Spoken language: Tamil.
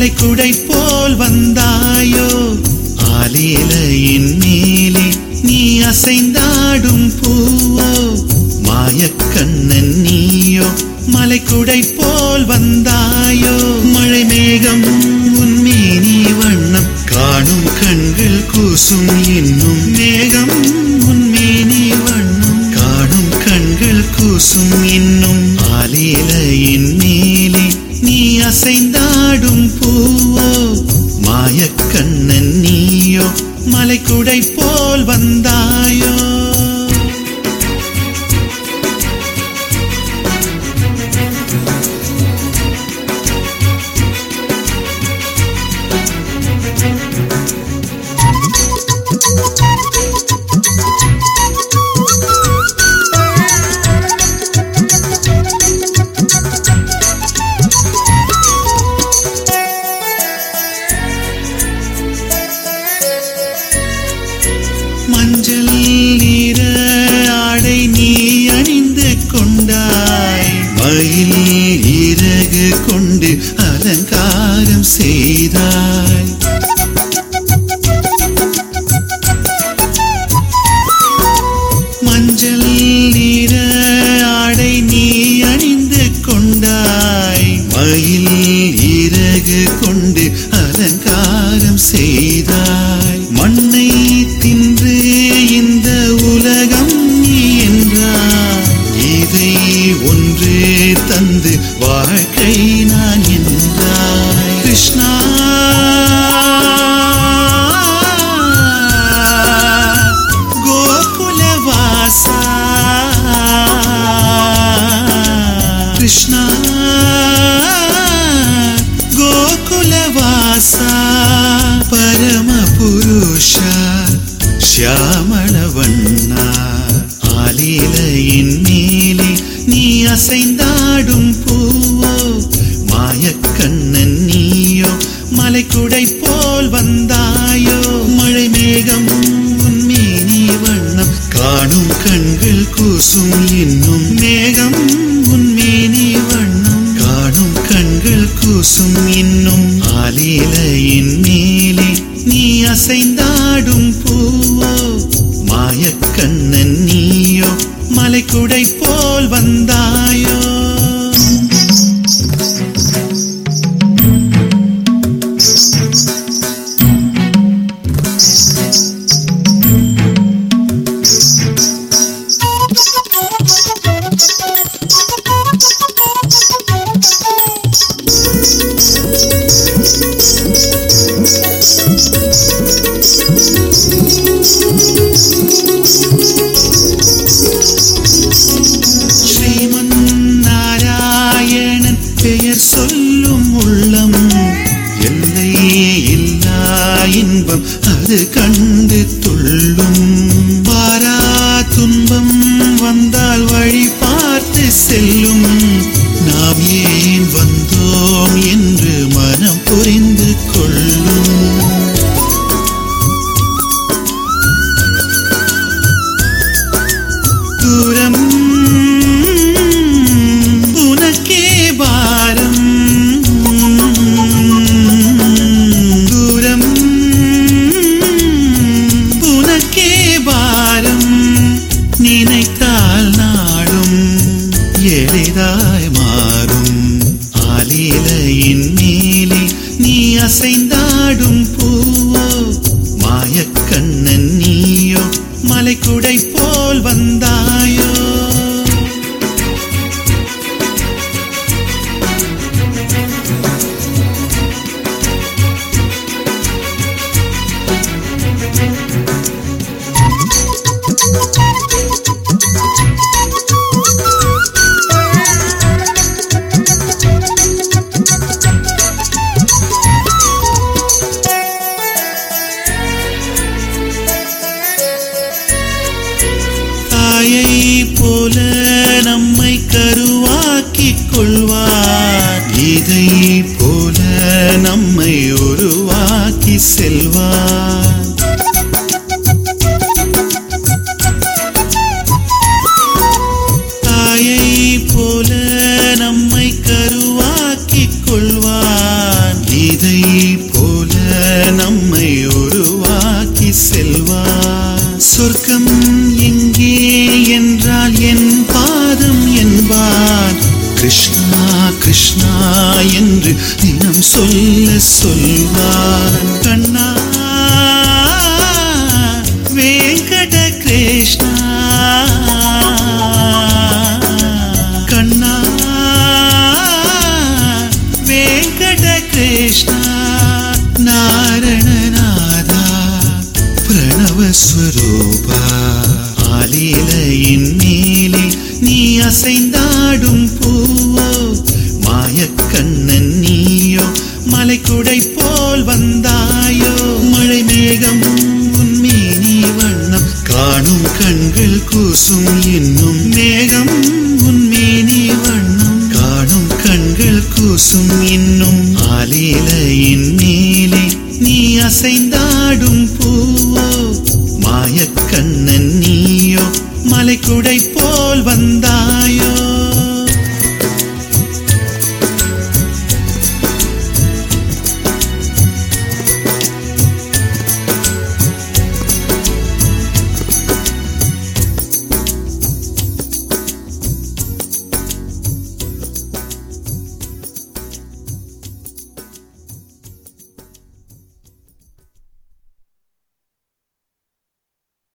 மலைக்குடை போல் வந்தாயோ? ஆலேலையின் மேலே நீ அசைந்தாடும் பூவோ? மாயக்கண்ணன் நீயோ மலைக்குடை போல் வந்தாயோ? மழை மேகம் உன்மேனி வண்ணம் காணும் கண்கள் கூசும் இன்னும் மேகம் உன்மேனி வண்ணம் காணும் கண்கள் கூசும் இன்னும். ஆலேலையின் மேலே நீ அசைந்தாடும் பூவோ மஞ்சள் நிற ஆடை நீ அணிந்து கொண்டாய். மயில் இறகு கொண்டு அலங்காரம் செய்தாய். மஞ்சள் நிற ஆடை நீ அணிந்து கொண்டாய். மயில் இறகு கொண்டு அலங்காரம் செய்தாய். தந்து வாழ்க்கை நான் என்றாய் கிருஷ்ணா. கோகுலவாசா கிருஷ்ணா. கோகுலவாசா பரமபுருஷ ஷியாமளவண்ணா நீ அசைந்தாடும் பூவோ மாயக்கண்ணன் நீயோ மலைக்குடை போல் வந்தாயோ மழை மேகம் உன்மேனி வண்ணம் காணும் கண்கள் கூசும் இன்னும் மேகம் உன்மேனி வண்ணம் காணும் கண்கள் கூசும் இன்னும் ஆலீலையின் மேலே நீ அசைந்தாடும் பூவோ மாயக்கண்ணன் நீயோ மலைக்குடை போ இன்பம் அசைந்தாடும் போல நம்மை கருவாக்கிக் கொள்வார் இதை போல நம்மை உருவாக்கி செல்வார். தாயை போல நம்மை கருவாக்கிக் கொள்வான் கீதை போல நம்மை உருவாக்கி செல்வார். சொர்க்கம் கிருஷ்ணா கிருஷ்ணா என்று தினம் சொல்ல சொல்வார். கண்ணன் நீயோ மலைக்குடை போல் வந்தாயோ. மழை மேகம் உன்மேனி வண்ணம் காணும் கண்கள் கூசும் இன்னும் மேகம் உன்மேனி வண்ணம் காணும் கண்கள் கூசும் இன்னும் ஆலீலையின் மேலே நீ அசைந்தாடும்